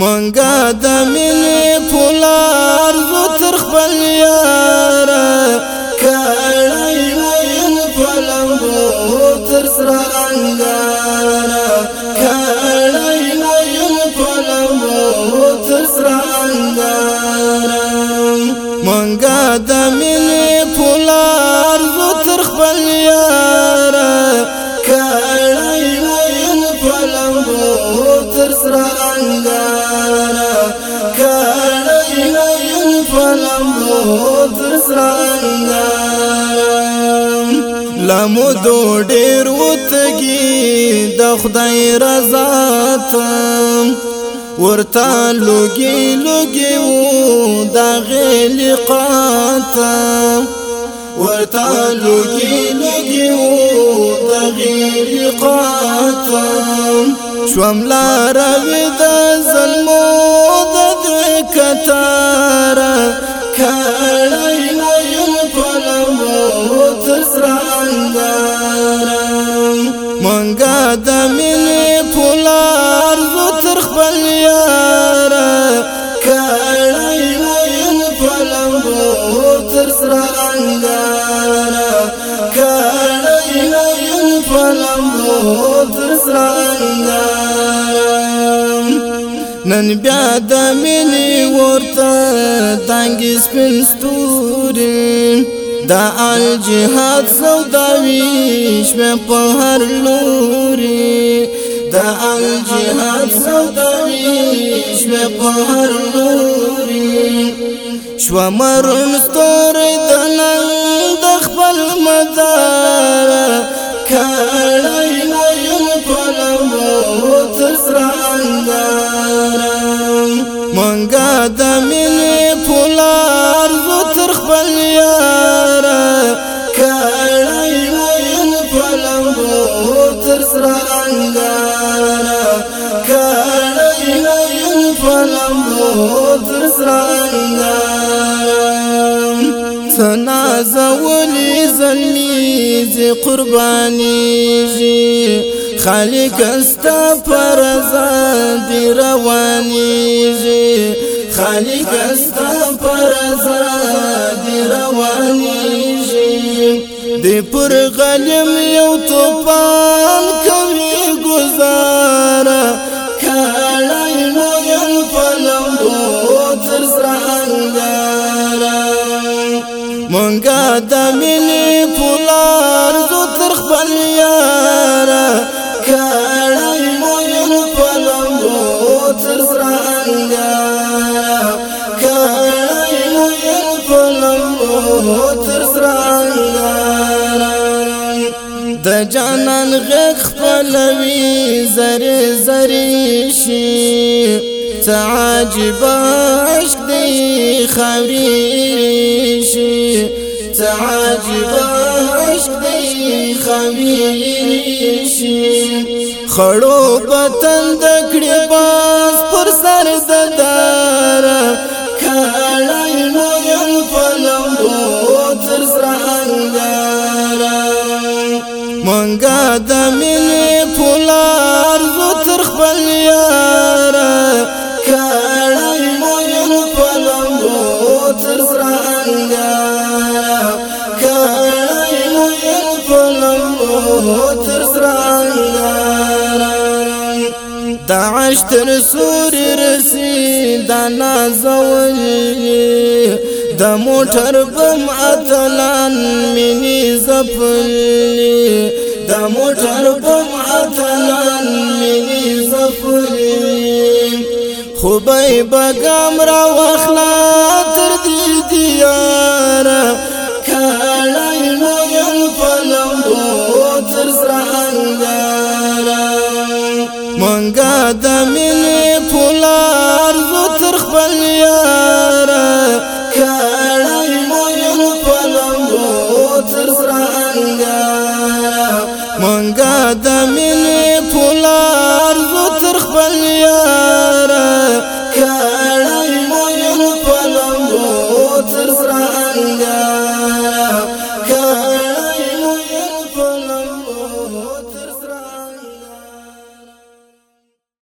منګه د مینې پولار زو تر خپل یار کړای وین پلمبو تر سره انګار کړای وین پلمبو تر سره انګار منګه د مینې پولار زو تر خپل یار کړای وین پلمبو تر سره انګار لمدو ډیر وتګي د خدای رضا ته ورته لوګي لوګي وو دا غلقات ورته لوګي لوګي وو دا غلقات شوم لار د زلمو د کتار کړه سنگارم منګا د مینې پولار زو تر خپل یار کړای وین پلمو تر سره انګار کړای وین پلمو تر سره انګار نن بیا د مینې ورته تنګ سپین ستوري دا الجهاد سوداوی شم په هر لوري دا الجهاد سوداوی شم په هر لوري شو مرن ستور دلن د خپل مدار کړای مو یم په لمو تسرندار مونږه د سرعندانا كان جنين فالموت سرعندانا تنازولي زليزي قرباني جي خالق استا پرزا دی رواني جي خالق استا پرزا دی رواني جي دی پر غلیم یو توپان کوي گزارا کړای نو یل پلم او تر سرانګارا مونږه د ملي پولار زو تر خپل یارا د جانان غخ پلوي زری زری شي تعجب عشق دی خوري شي تعجب عشق دی خوري شي خړو پتن د کړي باز پر سر د مونږه د مینې پولار زو تر خپل یار کړه مونږ په لمبو تر سرانګار کړه مونږ په لمبو تر سرانګار دا عشتر سور رسی دا نازولی د موټر بم اتلان مني زپلي دا موټر په ماتلان مې سفرې خوبای بګام را واخلا تر دې دیار کړای نو یل پلمو تر سرنګار مونږه د د مینې پولار زو تر خپل یار کړه مو یو پلمو تر سره انګار